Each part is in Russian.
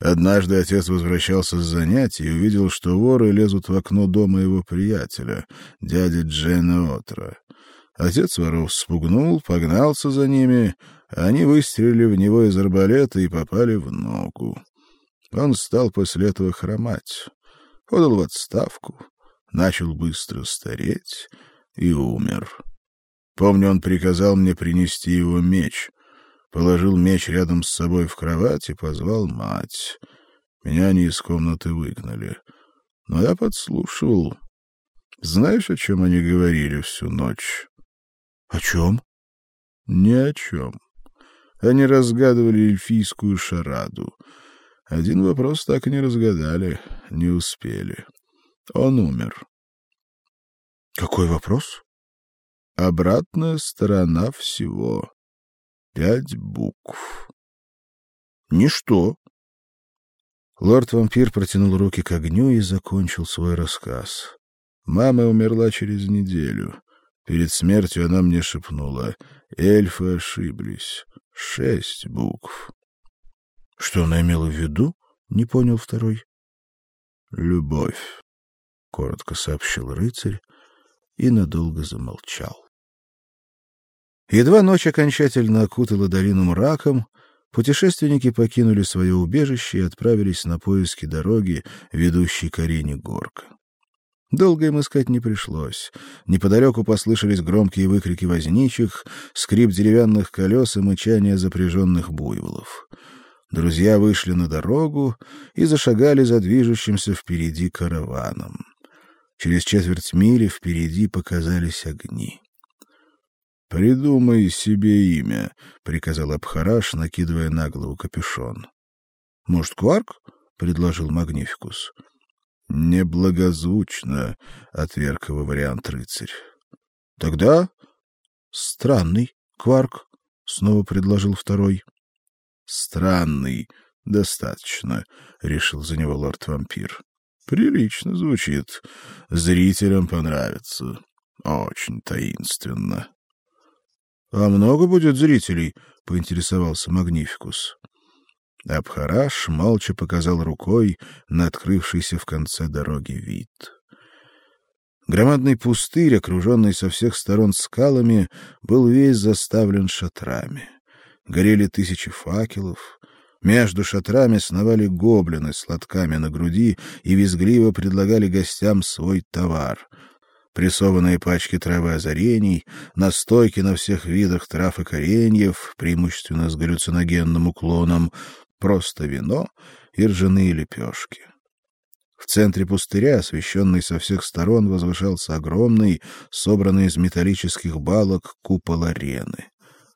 Однажды отец возвращался с занятий и увидел, что воры лезут в окно дома его приятеля, дяди Джена Отра. Отец воров спугнул, погнался за ними, они выстрелили в него из арбалета и попали в ногу. Он стал после этого хромать, подал в отставку, начал быстро стареть и умер. Помню, он приказал мне принести его меч. Положил меч рядом с собой в кровать и позвал мать. Меня они из комнаты выгнали. Но я подслушивал. Знаешь, о чем они говорили всю ночь? — О чем? — Ни о чем. Они разгадывали эльфийскую шараду. Один вопрос так и не разгадали, не успели. Он умер. — Какой вопрос? — Обратная сторона всего. Пять букв. — Ничто. Лорд-вампир протянул руки к огню и закончил свой рассказ. Мама умерла через неделю. Перед смертью она мне шепнула. Эльфы ошиблись. Шесть букв. — Что она имела в виду? — не понял второй. — Любовь, — коротко сообщил рыцарь и надолго замолчал. Едва ночь окончательно окутала долину мраком, путешественники покинули свое убежище и отправились на поиски дороги, ведущей к арене горка. Долго им искать не пришлось. Неподалеку послышались громкие выкрики возничих, скрип деревянных колес и мычание запряженных буйволов. Друзья вышли на дорогу и зашагали за движущимся впереди караваном. Через четверть мили впереди показались огни. Придумай себе имя, приказал Абхараш, накидывая на голову капюшон. Может, Кварк? предложил Магнификус. Неблагозвучно, отверг его вариант рыцарь. Тогда странный Кварк, снова предложил второй. Странный, достаточно, решил за него лорд-вампир. Прилично звучит. Зрителям понравится. Очень таинственно. А много будет зрителей? поинтересовался Магнификус. Абхараш молча показал рукой на открывшийся в конце дороги вид. Громадный пустырь, окруженный со всех сторон скалами, был весь заставлен шатрами. Горели тысячи факелов. Между шатрами сновали гоблины с лотками на груди и визгливо предлагали гостям свой товар — прессованные пачки травы озарений, настойки на всех видах трав и кореньев, преимущественно с галлюциногенным уклоном, просто вино и ржаные лепешки. В центре пустыря, освещенный со всех сторон, возвышался огромный, собранный из металлических балок купол арены.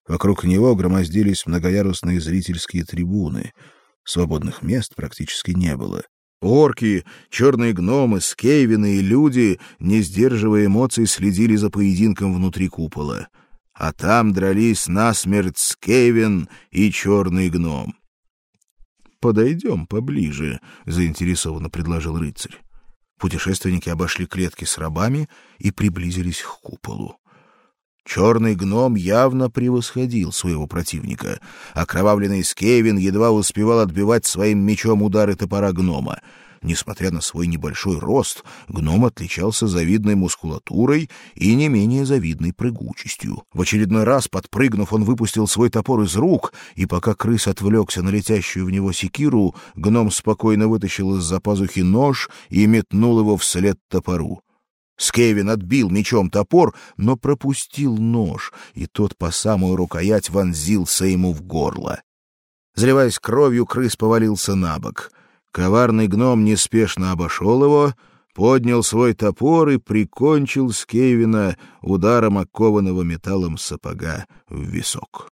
Вокруг него громоздились многоярусные зрительские трибуны. Свободных мест практически не было. Орки, черные гномы, скейвины и люди, не сдерживая эмоций, следили за поединком внутри купола. А там дрались насмерть скейвин и черный гном. «Подойдем поближе», — заинтересованно предложил рыцарь. Путешественники обошли клетки с рабами и приблизились к куполу. Черный гном явно превосходил своего противника. Окровавленный Скевин едва успевал отбивать своим мечом удары топора гнома. Несмотря на свой небольшой рост, гном отличался завидной мускулатурой и не менее завидной прыгучестью. В очередной раз, подпрыгнув, он выпустил свой топор из рук, и пока крыс отвлекся на летящую в него секиру, гном спокойно вытащил из-за пазухи нож и метнул его вслед топору. Скевин отбил мечом топор, но пропустил нож, и тот по самую рукоять вонзился ему в горло. Заливаясь кровью, крыс повалился на бок. Коварный гном неспешно обошел его, поднял свой топор и прикончил Скевина ударом окованного металлом сапога в висок.